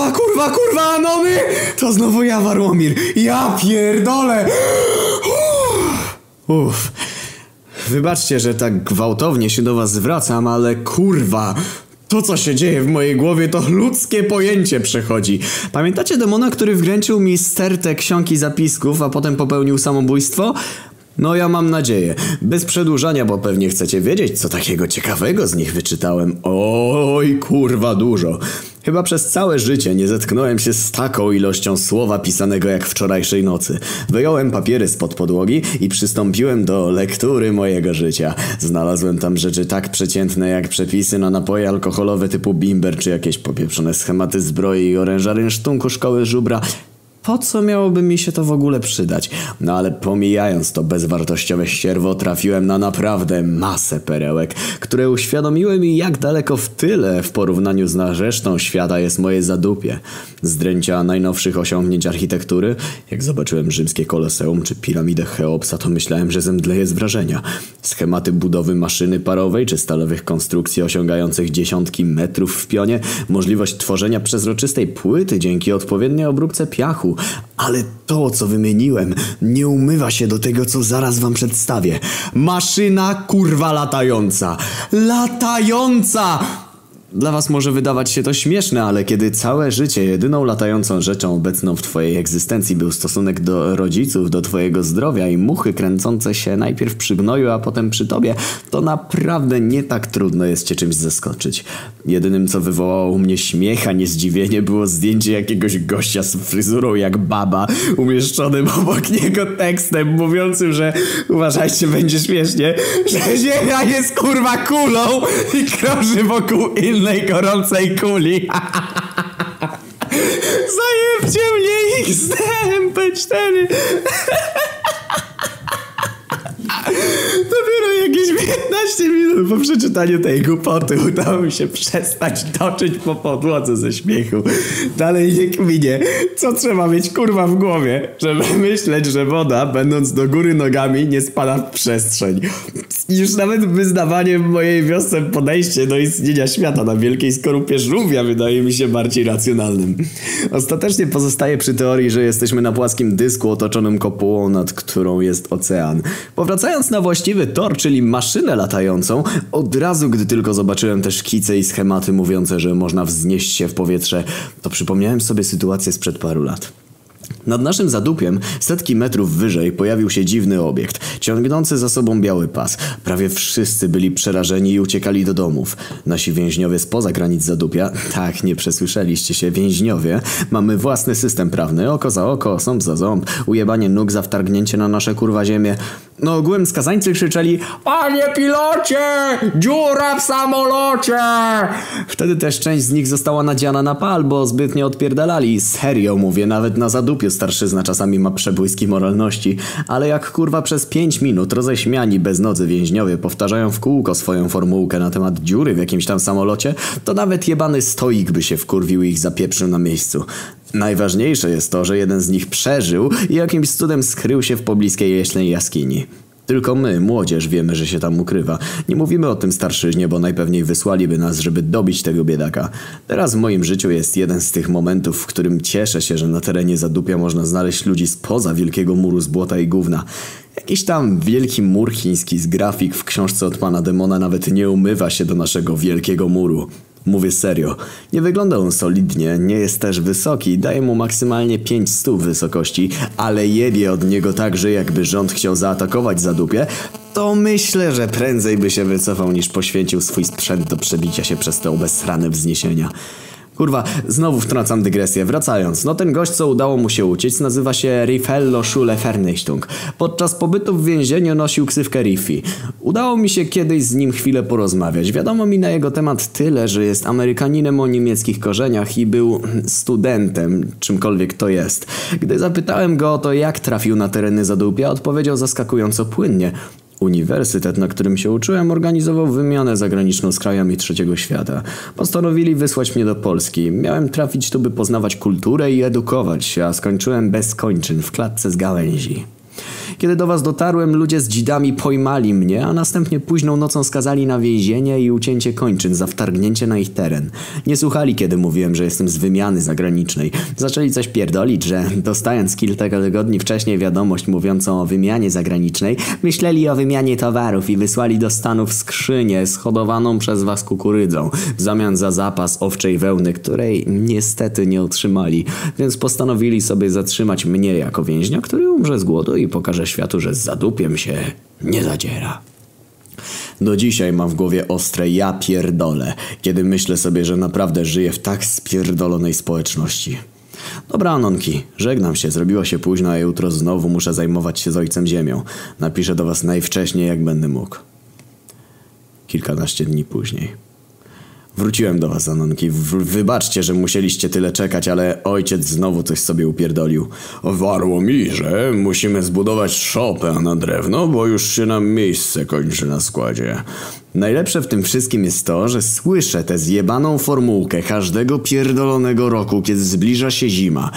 Kurwa, kurwa, kurwa, Anony! To znowu ja, Warłomir. Ja pierdolę! Uff. Wybaczcie, że tak gwałtownie się do was zwracam, ale kurwa... To, co się dzieje w mojej głowie, to ludzkie pojęcie przechodzi. Pamiętacie demona, który wgręczył mi stertę ksiąg i zapisków, a potem popełnił samobójstwo? No ja mam nadzieję. Bez przedłużania, bo pewnie chcecie wiedzieć, co takiego ciekawego z nich wyczytałem. Oj, kurwa dużo. Chyba przez całe życie nie zetknąłem się z taką ilością słowa pisanego jak wczorajszej nocy. Wyjąłem papiery spod podłogi i przystąpiłem do lektury mojego życia. Znalazłem tam rzeczy tak przeciętne jak przepisy na napoje alkoholowe typu bimber czy jakieś popieprzone schematy zbroi i oręża rynsztunku szkoły żubra. Po co miałoby mi się to w ogóle przydać? No ale pomijając to bezwartościowe ścierwo, trafiłem na naprawdę masę perełek, które uświadomiły mi jak daleko w tyle w porównaniu z resztą świata jest moje zadupie. Zdręcia najnowszych osiągnięć architektury, jak zobaczyłem rzymskie koloseum czy piramidę Cheopsa, to myślałem, że zemdleję z wrażenia. Schematy budowy maszyny parowej czy stalowych konstrukcji osiągających dziesiątki metrów w pionie, możliwość tworzenia przezroczystej płyty dzięki odpowiedniej obróbce piachu, ale to, co wymieniłem, nie umywa się do tego, co zaraz wam przedstawię. Maszyna kurwa latająca. Latająca! Dla was może wydawać się to śmieszne, ale kiedy całe życie jedyną latającą rzeczą obecną w twojej egzystencji był stosunek do rodziców, do twojego zdrowia i muchy kręcące się najpierw przy gnoju, a potem przy tobie, to naprawdę nie tak trudno jest cię czymś zaskoczyć. Jedynym co wywołało u mnie śmiech, a nie zdziwienie było zdjęcie jakiegoś gościa z fryzurą jak baba, umieszczonym obok niego tekstem mówiącym, że uważajcie, będzie śmiesznie, że ziemia jest kurwa kulą i krąży wokół innych innej gorącej kuli. Zajebcie mnie XD MP4. Dopiero jakieś 15 minut po przeczytaniu tej głupoty udało mi się przestać toczyć po podłodze ze śmiechu. Dalej nie kminie. Co trzeba mieć kurwa w głowie, żeby myśleć, że woda, będąc do góry nogami, nie spada w przestrzeń. Już nawet wyznawanie w mojej wiosce podejście do istnienia świata na wielkiej skorupie żółwia wydaje mi się bardziej racjonalnym. Ostatecznie pozostaje przy teorii, że jesteśmy na płaskim dysku otoczonym kopułą, nad którą jest ocean. Powracając na właściwy tor, czyli maszynę latającą, od razu gdy tylko zobaczyłem te szkice i schematy mówiące, że można wznieść się w powietrze, to przypomniałem sobie sytuację sprzed paru lat. Nad naszym zadupiem, setki metrów wyżej, pojawił się dziwny obiekt, ciągnący za sobą biały pas. Prawie wszyscy byli przerażeni i uciekali do domów. Nasi więźniowie spoza granic zadupia, tak, nie przesłyszeliście się, więźniowie, mamy własny system prawny, oko za oko, ząb za ząb, ujebanie nóg za wtargnięcie na nasze kurwa ziemię. No ogółem skazańcy krzyczeli Panie pilocie! Dziura w samolocie! Wtedy też część z nich została nadziana na pal, bo zbytnio odpierdalali. Serio mówię, nawet na zadupiu starszyzna czasami ma przebłyski moralności. Ale jak kurwa przez pięć minut roześmiani bez nocy więźniowie powtarzają w kółko swoją formułkę na temat dziury w jakimś tam samolocie, to nawet jebany stoik by się wkurwił i ich zapieprzył na miejscu. Najważniejsze jest to, że jeden z nich przeżył i jakimś cudem skrył się w pobliskiej jeśnej jaskini. Tylko my, młodzież, wiemy, że się tam ukrywa. Nie mówimy o tym starszyźnie, bo najpewniej wysłaliby nas, żeby dobić tego biedaka. Teraz w moim życiu jest jeden z tych momentów, w którym cieszę się, że na terenie Zadupia można znaleźć ludzi spoza wielkiego muru z błota i gówna. Jakiś tam wielki mur chiński z grafik w książce od pana Demona nawet nie umywa się do naszego wielkiego muru. Mówię serio. Nie wygląda on solidnie, nie jest też wysoki, daje mu maksymalnie 5 stóp wysokości, ale jebie od niego tak, że jakby rząd chciał zaatakować zadupie, to myślę, że prędzej by się wycofał niż poświęcił swój sprzęt do przebicia się przez te obesrane wzniesienia. Kurwa, znowu wtrącam dygresję. Wracając, no ten gość, co udało mu się uciec, nazywa się Rifello Schule Vernichtung. Podczas pobytu w więzieniu nosił ksywkę Riffy. Udało mi się kiedyś z nim chwilę porozmawiać. Wiadomo mi na jego temat tyle, że jest Amerykaninem o niemieckich korzeniach i był studentem, czymkolwiek to jest. Gdy zapytałem go o to, jak trafił na tereny Zadupia, odpowiedział zaskakująco płynnie. Uniwersytet, na którym się uczyłem, organizował wymianę zagraniczną z krajami trzeciego świata. Postanowili wysłać mnie do Polski. Miałem trafić tu, by poznawać kulturę i edukować się, a skończyłem bez kończyn w klatce z gałęzi. Kiedy do was dotarłem, ludzie z dzidami pojmali mnie, a następnie późną nocą skazali na więzienie i ucięcie kończyn za wtargnięcie na ich teren. Nie słuchali, kiedy mówiłem, że jestem z wymiany zagranicznej. Zaczęli coś pierdolić, że dostając kilka tygodni wcześniej wiadomość mówiącą o wymianie zagranicznej, myśleli o wymianie towarów i wysłali do Stanów skrzynię schodowaną przez was kukurydzą w zamian za zapas owczej wełny, której niestety nie otrzymali, więc postanowili sobie zatrzymać mnie jako więźnia, który umrze z głodu i pokaże światu, że z zadupiem się nie zadziera. Do dzisiaj mam w głowie ostre ja pierdolę, kiedy myślę sobie, że naprawdę żyję w tak spierdolonej społeczności. Dobra, Anonki, żegnam się, zrobiło się późno, a jutro znowu muszę zajmować się z ojcem ziemią. Napiszę do was najwcześniej, jak będę mógł. Kilkanaście dni później. Wróciłem do was, Anonki. W wybaczcie, że musieliście tyle czekać, ale ojciec znowu coś sobie upierdolił. Warło mi, że musimy zbudować szopę na drewno, bo już się nam miejsce kończy na składzie. Najlepsze w tym wszystkim jest to, że słyszę tę zjebaną formułkę każdego pierdolonego roku, kiedy zbliża się zima.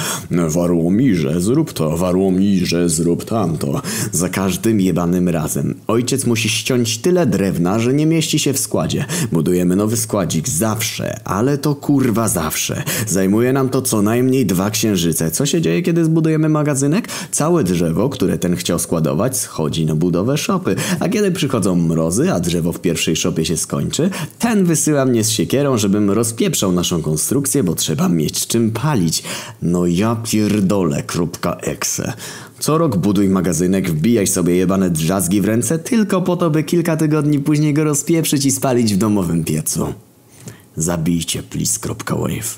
Warło mi, że zrób to, warło mi, że zrób tamto. Za każdym jebanym razem. Ojciec musi ściąć tyle drewna, że nie mieści się w składzie. Budujemy nowy składzik zawsze, ale to kurwa zawsze. Zajmuje nam to co najmniej dwa księżyce. Co się dzieje, kiedy zbudujemy magazynek? Całe drzewo, które ten chciał składować, schodzi na budowę szopy. A kiedy przychodzą mrozy, a drzewo w pierwszym pierwszej szopie się skończy, ten wysyła mnie z siekierą, żebym rozpieprzał naszą konstrukcję, bo trzeba mieć czym palić. No ja pierdolę, kropka exe. Co rok buduj magazynek, wbijaj sobie jebane drzazgi w ręce, tylko po to, by kilka tygodni później go rozpieprzyć i spalić w domowym piecu. Zabijcie, please, kropka wave.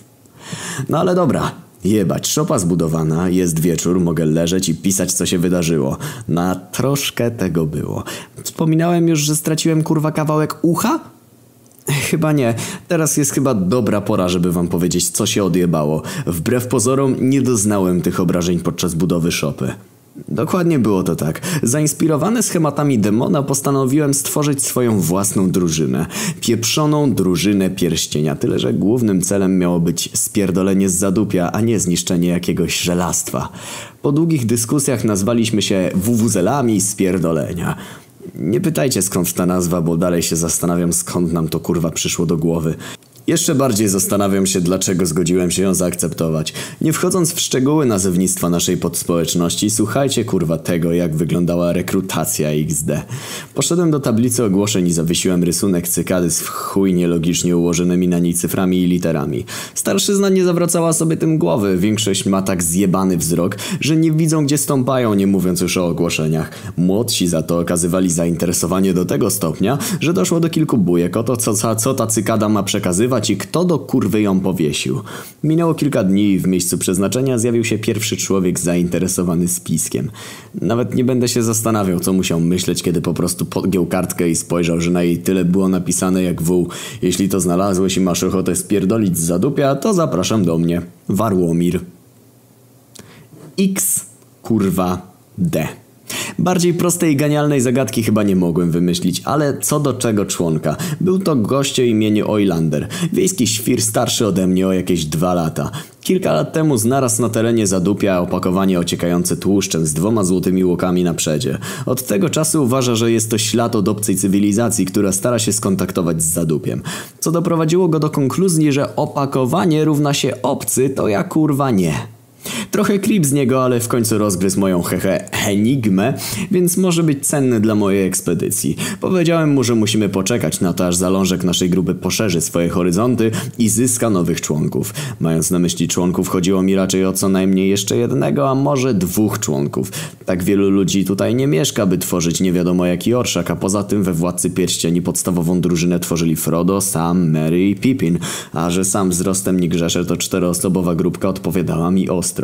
No ale dobra, Jebać, szopa zbudowana, jest wieczór, mogę leżeć i pisać co się wydarzyło. Na troszkę tego było. Wspominałem już, że straciłem kurwa kawałek ucha? Chyba nie. Teraz jest chyba dobra pora, żeby wam powiedzieć, co się odjebało. Wbrew pozorom nie doznałem tych obrażeń podczas budowy szopy. Dokładnie było to tak. Zainspirowany schematami demona postanowiłem stworzyć swoją własną drużynę. Pieprzoną drużynę pierścienia, tyle że głównym celem miało być spierdolenie z zadupia, a nie zniszczenie jakiegoś żelastwa. Po długich dyskusjach nazwaliśmy się wuwuzelami spierdolenia. Nie pytajcie skąd ta nazwa, bo dalej się zastanawiam skąd nam to kurwa przyszło do głowy. Jeszcze bardziej zastanawiam się, dlaczego zgodziłem się ją zaakceptować. Nie wchodząc w szczegóły nazewnictwa naszej podspołeczności, słuchajcie kurwa tego, jak wyglądała rekrutacja XD. Poszedłem do tablicy ogłoszeń i zawiesiłem rysunek cykady z w chuj nielogicznie ułożonymi na niej cyframi i literami. Starszyzna nie zawracała sobie tym głowy, większość ma tak zjebany wzrok, że nie widzą gdzie stąpają, nie mówiąc już o ogłoszeniach. Młodsi za to okazywali zainteresowanie do tego stopnia, że doszło do kilku bujek o to, co, co ta cykada ma przekazywać i kto do kurwy ją powiesił. Minęło kilka dni i w miejscu przeznaczenia zjawił się pierwszy człowiek zainteresowany spiskiem. Nawet nie będę się zastanawiał, co musiał myśleć, kiedy po prostu podgiął kartkę i spojrzał, że na jej tyle było napisane jak wół. Jeśli to znalazłeś i masz ochotę spierdolić z zadupia, to zapraszam do mnie. Warłomir. X kurwa D. Bardziej prostej i genialnej zagadki chyba nie mogłem wymyślić, ale co do czego członka. Był to gość o imieniu Oilander, wiejski świr starszy ode mnie o jakieś dwa lata. Kilka lat temu znalazł na terenie zadupia opakowanie ociekające tłuszczem z dwoma złotymi łokami na przedzie. Od tego czasu uważa, że jest to ślad od obcej cywilizacji, która stara się skontaktować z zadupiem. Co doprowadziło go do konkluzji, że opakowanie równa się obcy, to ja kurwa nie. Trochę creep z niego, ale w końcu rozgryzł moją hehe enigmę, więc może być cenny dla mojej ekspedycji. Powiedziałem mu, że musimy poczekać na to, aż zalążek naszej grupy poszerzy swoje horyzonty i zyska nowych członków. Mając na myśli członków, chodziło mi raczej o co najmniej jeszcze jednego, a może dwóch członków. Tak wielu ludzi tutaj nie mieszka, by tworzyć nie wiadomo jaki orszak, a poza tym we Władcy Pierścieni podstawową drużynę tworzyli Frodo, Sam, Mary i Pippin, a że sam wzrostem nie grzeszę, to czteroosobowa grupka odpowiadała mi ostro.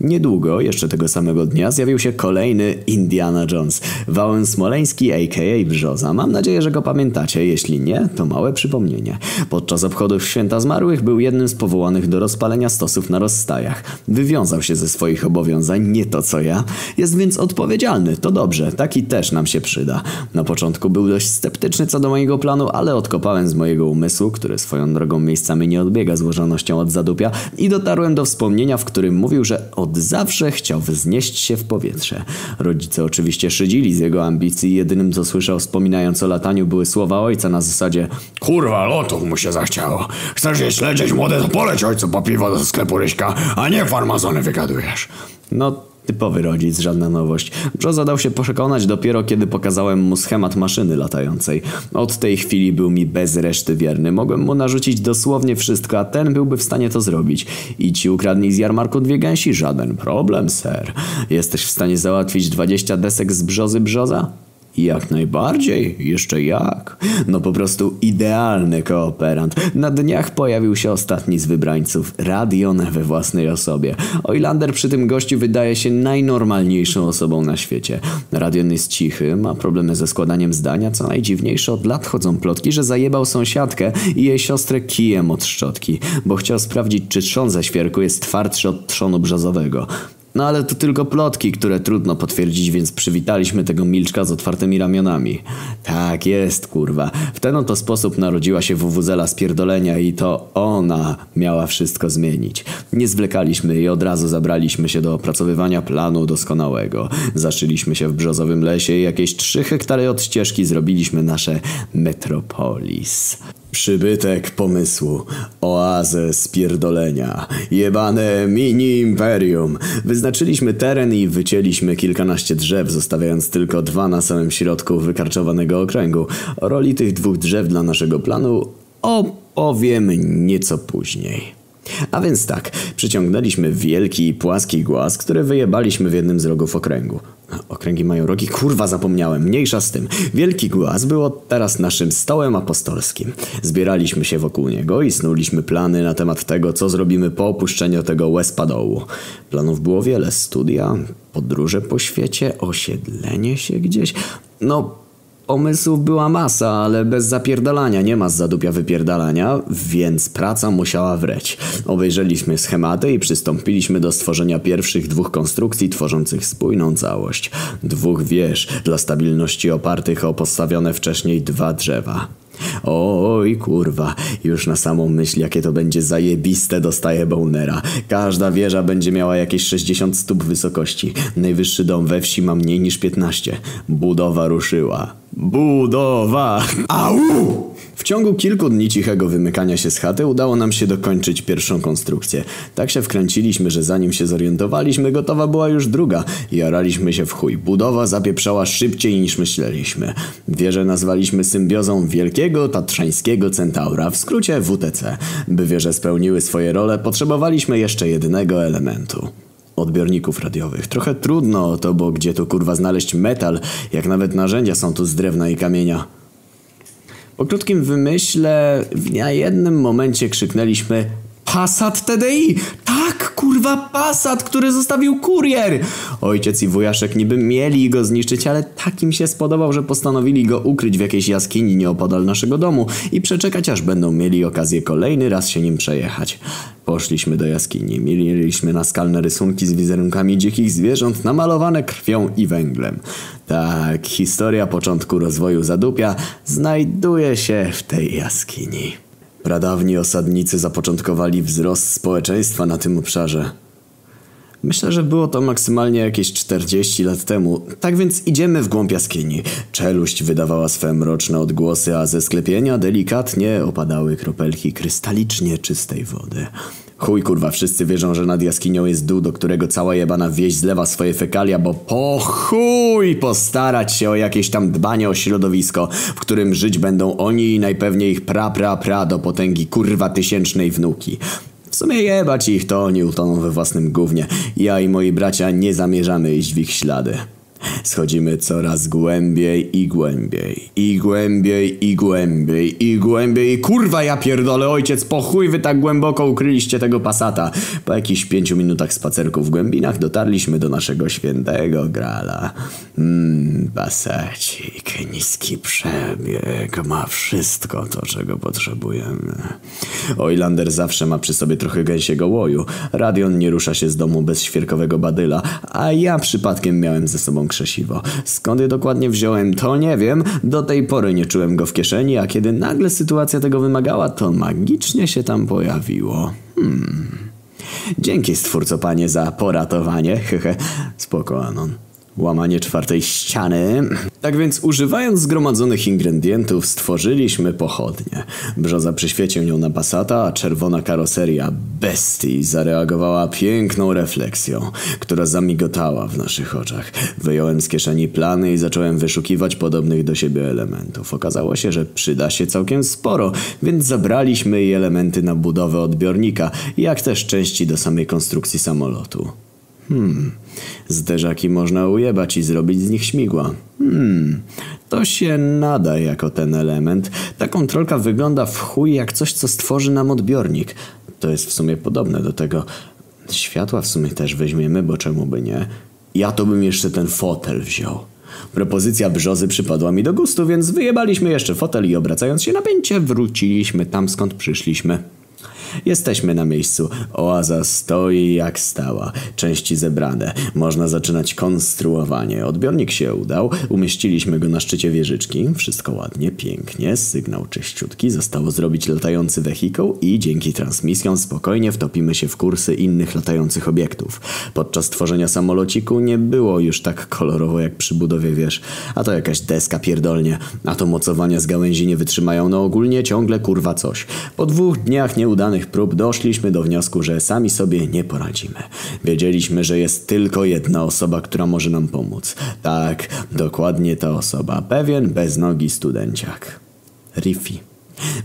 Niedługo, jeszcze tego samego dnia, zjawił się kolejny Indiana Jones. Wałęs Smoleński, a.k.a. Brzoza. Mam nadzieję, że go pamiętacie. Jeśli nie, to małe przypomnienie. Podczas obchodów Święta Zmarłych był jednym z powołanych do rozpalenia stosów na rozstajach. Wywiązał się ze swoich obowiązań, nie to co ja. Jest więc odpowiedzialny, to dobrze, taki też nam się przyda. Na początku był dość sceptyczny co do mojego planu, ale odkopałem z mojego umysłu, który swoją drogą miejscami nie odbiega złożonością od zadupia i dotarłem do wspomnienia, w którym mówił, że że od zawsze chciał wznieść się w powietrze. Rodzice oczywiście szydzili z jego ambicji jedynym co słyszał wspominając o lataniu były słowa ojca na zasadzie Kurwa, lotów mu się zachciało. Chcesz jeść lecieć młode, to poleć ojcu po piwo do sklepu Ryśka, a nie farmazony wygadujesz. No, typowy rodzic, żadna nowość. Brzoza dał się przekonać dopiero kiedy pokazałem mu schemat maszyny latającej. Od tej chwili był mi bez reszty wierny. Mogłem mu narzucić dosłownie wszystko, a ten byłby w stanie to zrobić. I ci ukradnij z jarmarku dwie gęsi, żaden problem, ser. Jesteś w stanie załatwić 20 desek z brzozy brzoza? Jak najbardziej, jeszcze jak. No po prostu idealny kooperant. Na dniach pojawił się ostatni z wybrańców, Radion we własnej osobie. Oilander przy tym gościu wydaje się najnormalniejszą osobą na świecie. Radion jest cichy, ma problemy ze składaniem zdania, co najdziwniejsze od lat chodzą plotki, że zajebał sąsiadkę i jej siostrę kijem od szczotki, bo chciał sprawdzić, czy trzon ze świerku jest twardszy od trzonu brzozowego. No ale to tylko plotki, które trudno potwierdzić, więc przywitaliśmy tego milczka z otwartymi ramionami. Tak jest, kurwa. W ten oto sposób narodziła się wuwuzela spierdolenia i to ona miała wszystko zmienić. Nie zwlekaliśmy i od razu zabraliśmy się do opracowywania planu doskonałego. Zaszyliśmy się w brzozowym lesie i jakieś trzy hektary od ścieżki zrobiliśmy nasze metropolis. Przybytek pomysłu, oazę spierdolenia, jebane mini-imperium. Wyznaczyliśmy teren i wycięliśmy kilkanaście drzew, zostawiając tylko dwa na samym środku wykarczowanego okręgu. O roli tych dwóch drzew dla naszego planu opowiem nieco później. A więc tak, przyciągnęliśmy wielki i płaski głaz, który wyjebaliśmy w jednym z rogów okręgu. Okręgi mają rogi? Kurwa, zapomniałem. Mniejsza z tym. Wielki głaz był teraz naszym stołem apostolskim. Zbieraliśmy się wokół niego i snuliśmy plany na temat tego, co zrobimy po opuszczeniu tego Wespadołu. Planów było wiele. Studia, podróże po świecie, osiedlenie się gdzieś. No, Pomysłów była masa, ale bez zapierdalania nie ma z zadupia wypierdalania, więc praca musiała wreć. Obejrzeliśmy schematy i przystąpiliśmy do stworzenia pierwszych dwóch konstrukcji tworzących spójną całość. Dwóch wież dla stabilności opartych o postawione wcześniej dwa drzewa. Oj kurwa, już na samą myśl jakie to będzie zajebiste dostaje bonera. Każda wieża będzie miała jakieś 60 stóp wysokości. Najwyższy dom we wsi ma mniej niż 15. Budowa ruszyła. Budowa! Au! W ciągu kilku dni cichego wymykania się z chaty udało nam się dokończyć pierwszą konstrukcję. Tak się wkręciliśmy, że zanim się zorientowaliśmy, gotowa była już druga. Jaraliśmy się w chuj. Budowa zapieprzała szybciej niż myśleliśmy. Wieżę nazwaliśmy symbiozą wielkiego tatrzańskiego centaura, w skrócie WTC. By wieże spełniły swoje role, potrzebowaliśmy jeszcze jednego elementu odbiorników radiowych. Trochę trudno o to, bo gdzie tu kurwa znaleźć metal, jak nawet narzędzia są tu z drewna i kamienia. Po krótkim wymyśle na jednym momencie krzyknęliśmy Passat TDI! Tak, kurwa, Passat, który zostawił kurier! Ojciec i wujaszek niby mieli go zniszczyć, ale tak im się spodobał, że postanowili go ukryć w jakiejś jaskini nieopodal naszego domu i przeczekać, aż będą mieli okazję kolejny raz się nim przejechać. Poszliśmy do jaskini. Mieliśmy naskalne rysunki z wizerunkami dzikich zwierząt namalowane krwią i węglem. Tak, historia początku rozwoju Zadupia znajduje się w tej jaskini. Pradawni osadnicy zapoczątkowali wzrost społeczeństwa na tym obszarze. Myślę, że było to maksymalnie jakieś 40 lat temu. Tak więc idziemy w głąb jaskini. Czeluść wydawała swe mroczne odgłosy, a ze sklepienia delikatnie opadały kropelki krystalicznie czystej wody. Chuj kurwa, wszyscy wierzą, że nad jaskinią jest dół, do którego cała jebana wieś zlewa swoje fekalia, bo po chuj postarać się o jakieś tam dbanie o środowisko, w którym żyć będą oni i najpewniej ich pra pra pra do potęgi kurwa tysięcznej wnuki. W sumie jebać ich to oni utoną we własnym gównie. Ja i moi bracia nie zamierzamy iść w ich ślady. Schodzimy coraz głębiej i głębiej. I głębiej, i głębiej, i głębiej. Kurwa ja pierdolę, ojciec, po chuj wy tak głęboko ukryliście tego pasata. Po jakichś pięciu minutach spacerku w głębinach dotarliśmy do naszego świętego grala. Mmm, pasacik, niski przebieg, ma wszystko to, czego potrzebujemy. Ojlander zawsze ma przy sobie trochę gęsiego łoju. Radion nie rusza się z domu bez świerkowego badyla, a ja przypadkiem miałem ze sobą krzesiwo. Skąd je dokładnie wziąłem, to nie wiem. Do tej pory nie czułem go w kieszeni, a kiedy nagle sytuacja tego wymagała, to magicznie się tam pojawiło. Hmm... Dzięki stwórco panie za poratowanie. Hehe. Spoko, Anon. Łamanie czwartej ściany. Tak więc używając zgromadzonych ingredientów stworzyliśmy pochodnię. Brzoza przyświecił nią na Passata, a czerwona karoseria bestii zareagowała piękną refleksją, która zamigotała w naszych oczach. Wyjąłem z kieszeni plany i zacząłem wyszukiwać podobnych do siebie elementów. Okazało się, że przyda się całkiem sporo, więc zabraliśmy jej elementy na budowę odbiornika, jak też części do samej konstrukcji samolotu. Hmm, zderzaki można ujebać i zrobić z nich śmigła. Hmm, to się nada jako ten element. Ta kontrolka wygląda w chuj jak coś, co stworzy nam odbiornik. To jest w sumie podobne do tego. Światła w sumie też weźmiemy, bo czemu by nie? Ja to bym jeszcze ten fotel wziął. Propozycja brzozy przypadła mi do gustu, więc wyjebaliśmy jeszcze fotel i obracając się na pięcie wróciliśmy tam skąd przyszliśmy. Jesteśmy na miejscu. Oaza stoi jak stała. Części zebrane. Można zaczynać konstruowanie. Odbiornik się udał. Umieściliśmy go na szczycie wieżyczki. Wszystko ładnie, pięknie. Sygnał czyściutki. Zostało zrobić latający wehikuł i dzięki transmisjom spokojnie wtopimy się w kursy innych latających obiektów. Podczas tworzenia samolociku nie było już tak kolorowo jak przy budowie wież. A to jakaś deska pierdolnie. A to mocowania z gałęzi nie wytrzymają. No ogólnie ciągle kurwa coś. Po dwóch dniach nieudanych prób doszliśmy do wniosku, że sami sobie nie poradzimy. Wiedzieliśmy, że jest tylko jedna osoba, która może nam pomóc. Tak, dokładnie ta osoba. Pewien beznogi studenciak. Riffy.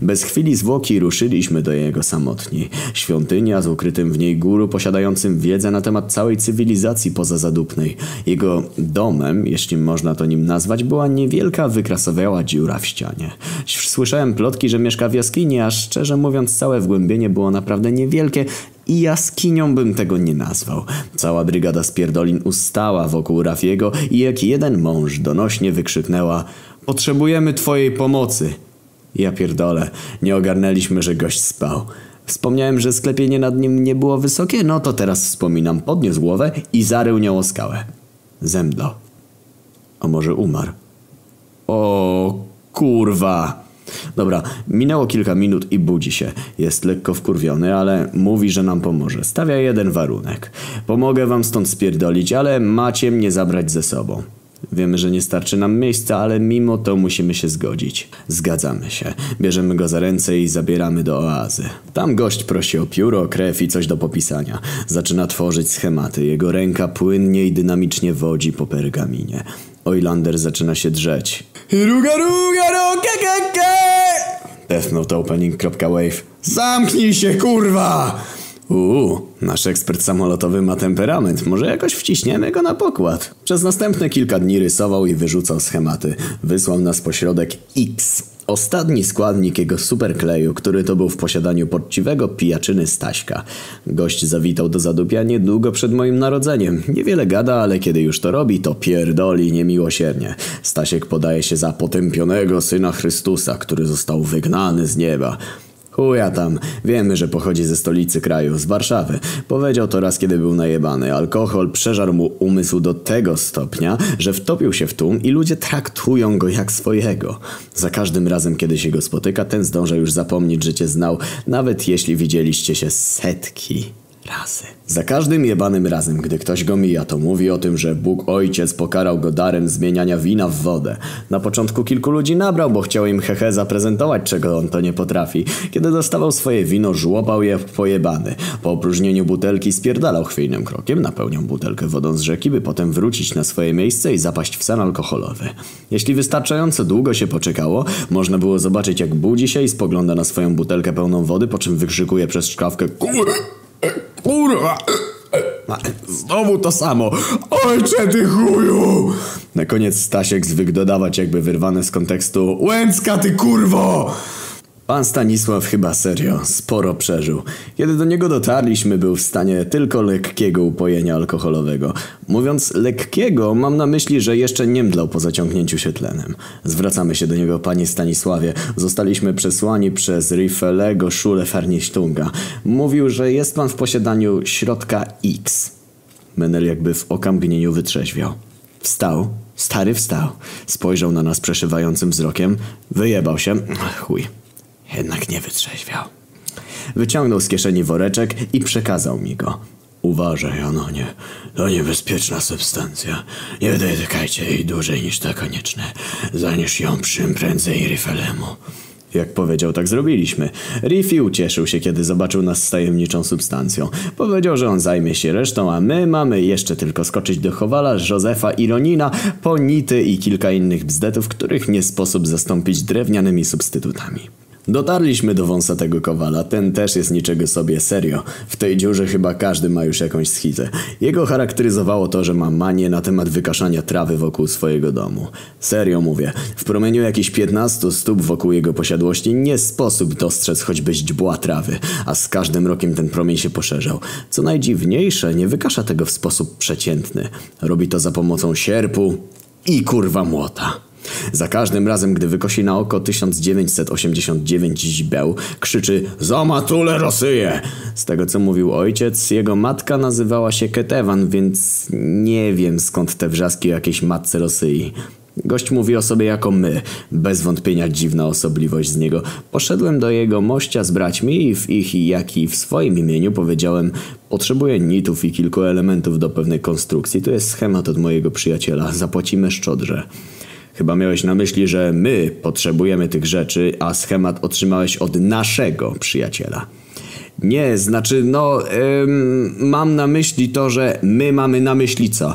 Bez chwili zwłoki ruszyliśmy do jego samotni. Świątynia z ukrytym w niej guru posiadającym wiedzę na temat całej cywilizacji pozazadupnej. Jego domem, jeśli można to nim nazwać, była niewielka, wykrasowiała dziura w ścianie. Słyszałem plotki, że mieszka w jaskini, a szczerze mówiąc całe wgłębienie było naprawdę niewielkie i jaskinią bym tego nie nazwał. Cała brygada spierdolin ustała wokół Rafiego i jak jeden mąż donośnie wykrzyknęła Potrzebujemy twojej pomocy. Ja pierdolę, nie ogarnęliśmy, że gość spał. Wspomniałem, że sklepienie nad nim nie było wysokie, no to teraz wspominam. Podniósł głowę i zarył nią o skałę. Zemdlał. A może umarł? O kurwa. Dobra, minęło kilka minut i budzi się. Jest lekko wkurwiony, ale mówi, że nam pomoże. Stawia jeden warunek. Pomogę wam stąd spierdolić, ale macie mnie zabrać ze sobą. Wiemy, że nie starczy nam miejsca, ale mimo to musimy się zgodzić. Zgadzamy się. Bierzemy go za ręce i zabieramy do oazy. Tam gość prosi o pióro, krew i coś do popisania. Zaczyna tworzyć schematy. Jego ręka płynnie i dynamicznie wodzi po pergaminie. Oilander zaczyna się drzeć. Ruga, ruga, ruga, ke, Death Note Opening.wave Zamknij się, kurwa! Uuu, nasz ekspert samolotowy ma temperament. Może jakoś wciśniemy go na pokład. Przez następne kilka dni rysował i wyrzucał schematy. Wysłał nas pośrodek X. Ostatni składnik jego superkleju, który to był w posiadaniu poczciwego pijaczyny Staśka. Gość zawitał do zadupia niedługo przed moim narodzeniem. Niewiele gada, ale kiedy już to robi, to pierdoli niemiłosiernie. Stasiek podaje się za potępionego syna Chrystusa, który został wygnany z nieba. Chuja tam, wiemy, że pochodzi ze stolicy kraju, z Warszawy. Powiedział to raz, kiedy był najebany. Alkohol przeżarł mu umysł do tego stopnia, że wtopił się w tłum i ludzie traktują go jak swojego. Za każdym razem, kiedy się go spotyka, ten zdąża już zapomnieć, że cię znał, nawet jeśli widzieliście się setki razy. Za każdym jebanym razem, gdy ktoś go mija, to mówi o tym, że Bóg Ojciec pokarał go darem zmieniania wina w wodę. Na początku kilku ludzi nabrał, bo chciał im hehe zaprezentować, czego on to nie potrafi. Kiedy dostawał swoje wino, żłopał je pojebany. Po opróżnieniu butelki spierdalał chwiejnym krokiem, napełniał butelkę wodą z rzeki, by potem wrócić na swoje miejsce i zapaść w sen alkoholowy. Jeśli wystarczająco długo się poczekało, można było zobaczyć jak budzi się i spogląda na swoją butelkę pełną wody, po czym wykrzykuje przez szkawkę Kurwa! Znowu to samo. Ojcze ty chuju! Na koniec Stasiek zwykł dodawać jakby wyrwane z kontekstu Łęcka ty kurwo! Pan Stanisław chyba serio sporo przeżył. Kiedy do niego dotarliśmy, był w stanie tylko lekkiego upojenia alkoholowego. Mówiąc lekkiego, mam na myśli, że jeszcze nie mdlał po zaciągnięciu się tlenem. Zwracamy się do niego, panie Stanisławie. Zostaliśmy przesłani przez Rifelego Szule Farnisztunga. Mówił, że jest pan w posiadaniu środka X. Menel jakby w okamgnieniu wytrzeźwiał. Wstał. Stary wstał. Spojrzał na nas przeszywającym wzrokiem. Wyjebał się. Chuj. Jednak nie wytrzeźwiał. Wyciągnął z kieszeni woreczek i przekazał mi go. Uważaj, Anonie. To niebezpieczna substancja. Nie dotykajcie jej dłużej niż to konieczne. Zanieś ją czym prędzej Rifelemu. Jak powiedział, tak zrobiliśmy. Riffy ucieszył się, kiedy zobaczył nas z tajemniczą substancją. Powiedział, że on zajmie się resztą, a my mamy jeszcze tylko skoczyć do Chowala, Józefa i Ronina, po nity i kilka innych bzdetów, których nie sposób zastąpić drewnianymi substytutami. Dotarliśmy do wąsatego kowala, ten też jest niczego sobie serio. W tej dziurze chyba każdy ma już jakąś schizę. Jego charakteryzowało to, że ma manię na temat wykaszania trawy wokół swojego domu. Serio mówię, w promieniu jakichś 15 stóp wokół jego posiadłości nie sposób dostrzec choćby źdźbła trawy, a z każdym rokiem ten promień się poszerzał. Co najdziwniejsze, nie wykasza tego w sposób przeciętny. Robi to za pomocą sierpu i kurwa młota. Za każdym razem, gdy wykosi na oko 1989 źbeł, krzyczy Za matulę Rosyję! Z tego co mówił ojciec, jego matka nazywała się Ketewan, więc nie wiem skąd te wrzaski o jakiejś matce Rosyi. Gość mówi o sobie jako my. Bez wątpienia dziwna osobliwość z niego. Poszedłem do jego mościa z braćmi i w ich jak i w swoim imieniu powiedziałem Potrzebuję nitów i kilku elementów do pewnej konstrukcji. To jest schemat od mojego przyjaciela. Zapłacimy szczodrze. Chyba miałeś na myśli, że my potrzebujemy tych rzeczy, a schemat otrzymałeś od naszego przyjaciela. Nie, znaczy, no, ym, mam na myśli to, że my mamy na myśli co?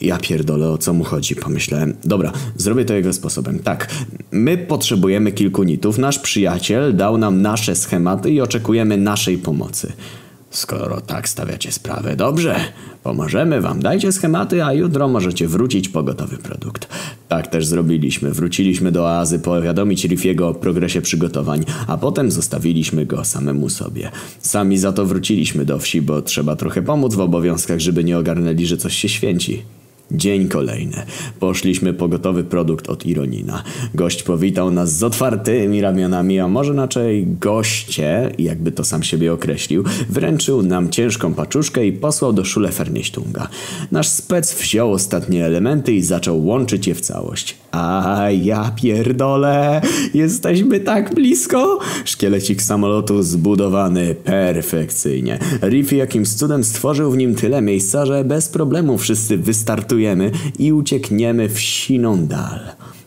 Ja pierdolę, o co mu chodzi, pomyślałem. Dobra, zrobię to jego sposobem. Tak, my potrzebujemy kilku nitów, nasz przyjaciel dał nam nasze schematy i oczekujemy naszej pomocy. Skoro tak stawiacie sprawę, dobrze, pomożemy wam. Dajcie schematy, a jutro możecie wrócić po gotowy produkt. Tak też zrobiliśmy. Wróciliśmy do oazy powiadomić Riffiego o progresie przygotowań, a potem zostawiliśmy go samemu sobie. Sami za to wróciliśmy do wsi, bo trzeba trochę pomóc w obowiązkach, żeby nie ogarnęli, że coś się święci. Dzień kolejny. Poszliśmy po gotowy produkt od Ironina. Gość powitał nas z otwartymi ramionami, a może raczej goście, jakby to sam siebie określił, wręczył nam ciężką paczuszkę i posłał do Szule Fernieśtunga. Nasz spec wziął ostatnie elementy i zaczął łączyć je w całość. A ja pierdolę, jesteśmy tak blisko. Szkielecik samolotu zbudowany perfekcyjnie. Riffy jakimś cudem stworzył w nim tyle miejsca, że bez problemu wszyscy i uciekniemy w siną dal.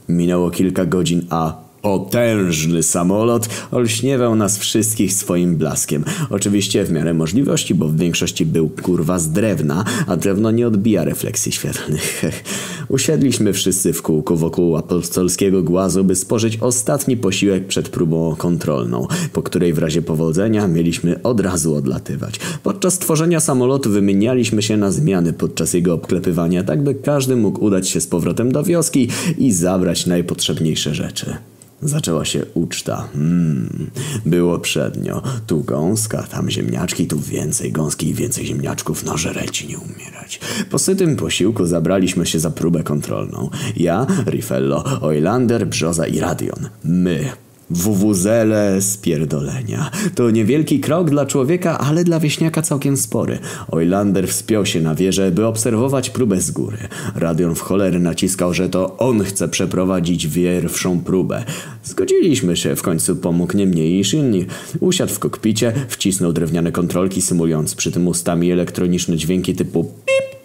Minęło kilka godzin, a Potężny samolot olśniewał nas wszystkich swoim blaskiem. Oczywiście w miarę możliwości, bo w większości był kurwa z drewna, a drewno nie odbija refleksji świetlnych. Usiedliśmy wszyscy w kółku wokół apostolskiego głazu, by spożyć ostatni posiłek przed próbą kontrolną, po której w razie powodzenia mieliśmy od razu odlatywać. Podczas tworzenia samolotu wymienialiśmy się na zmiany podczas jego obklepywania, tak by każdy mógł udać się z powrotem do wioski i zabrać najpotrzebniejsze rzeczy. Zaczęła się uczta. Mm, było przednio. Tu gąska, tam ziemniaczki, tu więcej gąski i więcej ziemniaczków. No żereci nie umierać. Po sytym posiłku zabraliśmy się za próbę kontrolną. Ja, Rifello, Oilander, Brzoza i Radion. My. Wuwuzele spierdolenia. To niewielki krok dla człowieka, ale dla wieśniaka całkiem spory. Oilander wspiął się na wieżę, by obserwować próbę z góry. Radion w cholery naciskał, że to on chce przeprowadzić pierwszą próbę. Zgodziliśmy się, w końcu pomógł nie mniej niż inni. Usiadł w kokpicie, wcisnął drewniane kontrolki, symulując przy tym ustami elektroniczne dźwięki typu pip,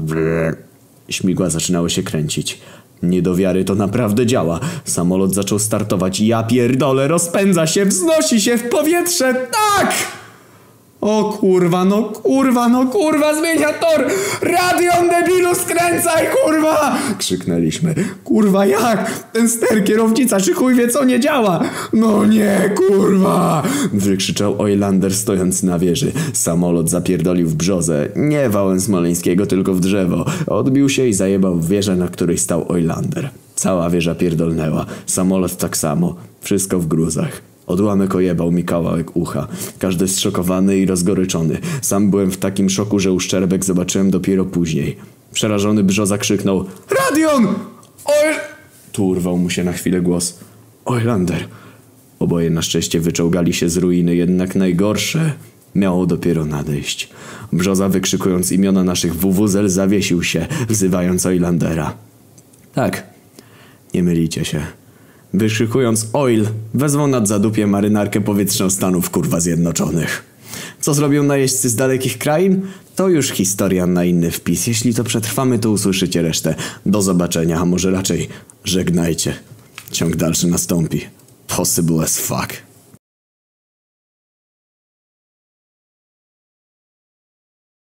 brr. Śmigła zaczynały się kręcić. Nie do wiary to naprawdę działa. Samolot zaczął startować. Ja pierdolę, rozpędza się, wznosi się w powietrze. Tak! O kurwa, no kurwa, no kurwa, zmienia tor! Radion debilu, skręcaj, kurwa! Krzyknęliśmy. Kurwa, jak? Ten ster, kierownica, czy chuj wie co nie działa? No nie, kurwa! Wykrzyczał Oilander stojąc na wieży. Samolot zapierdolił w brzozę. Nie wałem smoleńskiego, tylko w drzewo. Odbił się i zajebał wieżę, na której stał Oilander. Cała wieża pierdolnęła. Samolot tak samo. Wszystko w gruzach. Odłamek ojebał mi kawałek ucha. Każdy zszokowany i rozgoryczony. Sam byłem w takim szoku, że uszczerbek zobaczyłem dopiero później. Przerażony Brzoza krzyknął Radion! Oj... Tu urwał mu się na chwilę głos. Oilander. Oboje na szczęście wyczołgali się z ruiny, jednak najgorsze miało dopiero nadejść. Brzoza wykrzykując imiona naszych wuwuzel zawiesił się, wzywając Oilandera. Tak, nie mylicie się. Wyszykując oil, wezwą nad zadupie marynarkę powietrzną Stanów kurwa Zjednoczonych. Co zrobią najeźdźcy z dalekich krain? To już historia na inny wpis. Jeśli to przetrwamy, to usłyszycie resztę. Do zobaczenia, a może raczej żegnajcie. Ciąg dalszy nastąpi. Possible as fuck.